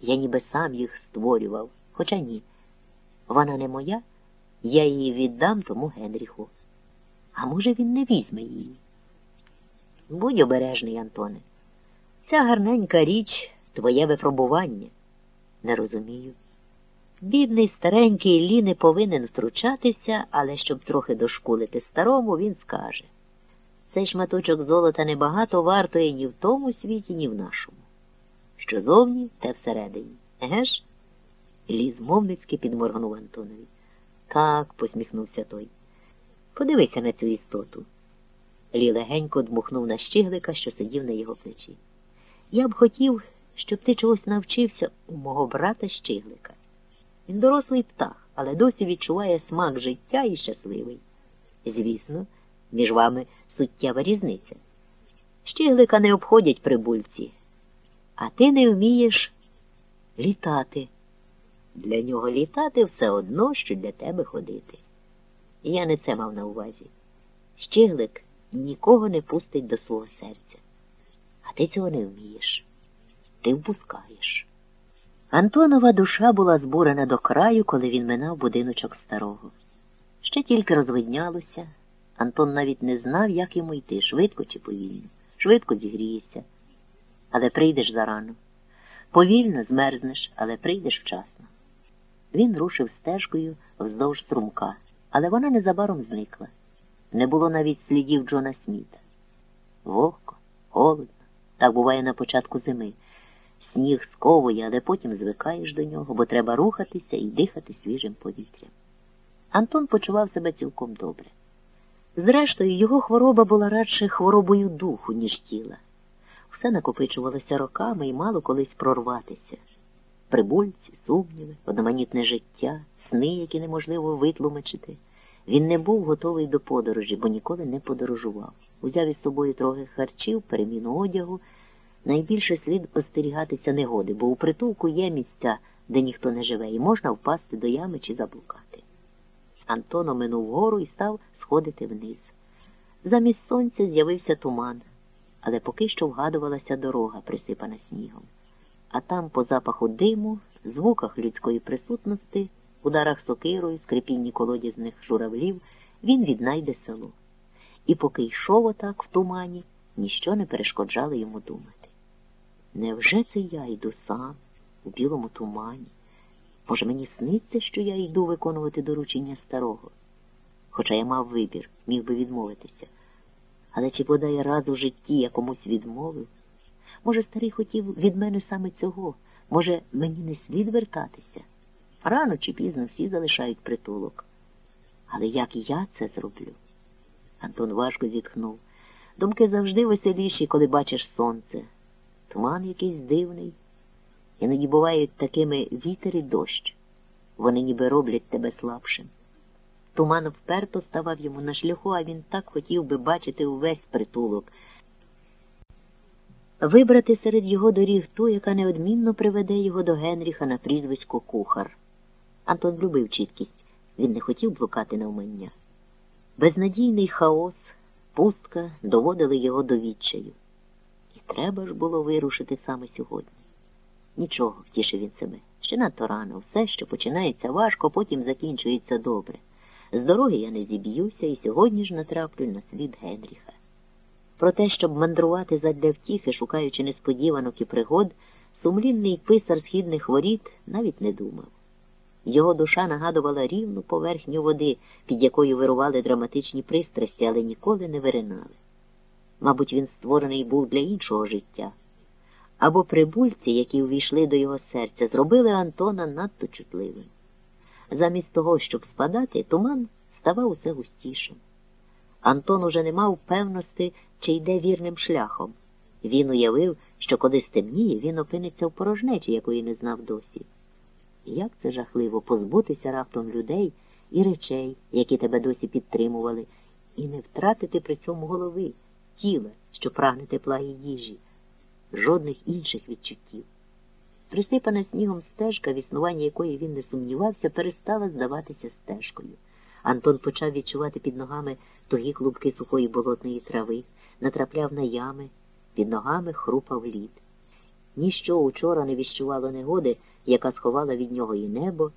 Я ніби сам їх створював, хоча ні. Вона не моя, я її віддам тому Генріху. А може, він не візьме її? Будь обережний, Антоне. Ця гарненька річ твоє випробування. Не розумію. Бідний старенький Лі не повинен втручатися, але щоб трохи дошкулити старому, він скаже. Цей шматочок золота небагато вартує ні в тому світі, ні в нашому. Що зовні, те всередині. Еге ж? Лі змовницьки підморгнув Антонові. Так, посміхнувся той. Подивися на цю істоту. Лі легенько дмухнув на щиглика, що сидів на його плечі. Я б хотів, щоб ти чогось навчився у мого брата щиглика. Він дорослий птах, але досі відчуває смак життя і щасливий. Звісно, між вами суттєва різниця. Щиглика не обходять прибульці, а ти не вмієш літати. Для нього літати все одно, що для тебе ходити. Я не це мав на увазі. Щиглик нікого не пустить до свого серця. А ти цього не вмієш. Ти впускаєш. Антонова душа була збурена до краю, коли він минав будиночок старого. Ще тільки розвиднялося. Антон навіть не знав, як йому йти, швидко чи повільно. Швидко зігрієшся, але прийдеш зарано. Повільно змерзнеш, але прийдеш вчасно. Він рушив стежкою вздовж струмка, але вона незабаром зникла. Не було навіть слідів Джона Сміта. Вогко, холодно, так буває на початку зими. Сніг сковує, але потім звикаєш до нього, бо треба рухатися і дихати свіжим повітрям. Антон почував себе цілком добре. Зрештою, його хвороба була радше хворобою духу, ніж тіла. Все накопичувалося роками і мало колись прорватися. Прибульці, сумніви, одноманітне життя, сни, які неможливо витлумачити. Він не був готовий до подорожі, бо ніколи не подорожував. Узяв із собою трохи харчів, переміну одягу. Найбільше слід остерігатися негоди, бо у притулку є місця, де ніхто не живе, і можна впасти до ями чи заблукати. Антон оминув гору і став сходити вниз. Замість сонця з'явився туман, але поки що вгадувалася дорога, присипана снігом. А там, по запаху диму, звуках людської присутності, ударах сокирою, скрипінні колодязних журавлів, він віднайде село. І поки йшов отак в тумані, ніщо не перешкоджало йому думати. Невже це я йду сам у білому тумані? Може, мені сниться, що я йду виконувати доручення старого? Хоча я мав вибір, міг би відмовитися. Але чи бодай раз у житті я комусь відмовив? Може, старий хотів від мене саме цього? Може, мені не слід вертатися? Рано чи пізно всі залишають притулок. Але як я це зроблю? Антон важко зітхнув. Думки завжди веселіші, коли бачиш сонце. Туман якийсь дивний. Іноді бувають такими вітер і дощ. Вони ніби роблять тебе слабшим. Туман вперто ставав йому на шляху, а він так хотів би бачити увесь притулок. Вибрати серед його доріг ту, яка неодмінно приведе його до Генріха на прізвисько кухар. Антон любив чіткість, він не хотів блукати навмання. Безнадійний хаос, пустка доводили його до відчаю. І треба ж було вирушити саме сьогодні. Нічого, втішив він себе. Ще надто рано, все, що починається важко, потім закінчується добре. З дороги я не зіб'юся і сьогодні ж натраплю на слід Генріха. Про те, щоб мандрувати задля втіхи, шукаючи несподіванок і пригод, сумлінний писар східних воріт навіть не думав. Його душа нагадувала рівну поверхню води, під якою вирували драматичні пристрасті, але ніколи не виринали. Мабуть, він створений був для іншого життя. Або прибульці, які увійшли до його серця, зробили Антона надто чутливим. Замість того, щоб спадати, туман ставав усе густішим. Антон уже не мав певності, чи йде вірним шляхом. Він уявив, що коли стемніє, він опиниться в порожнечі, якої не знав досі. Як це жахливо позбутися раптом людей і речей, які тебе досі підтримували, і не втратити при цьому голови, тіла, що прагне тепла і їжі, жодних інших відчуттів. Присипана снігом стежка, в існуванні якої він не сумнівався, перестала здаватися стежкою. Антон почав відчувати під ногами тугі клубки сухої болотної трави, натрапляв на ями, під ногами хрупав лід. Ніщо учора не віщувало негоди, яка сховала від нього і небо,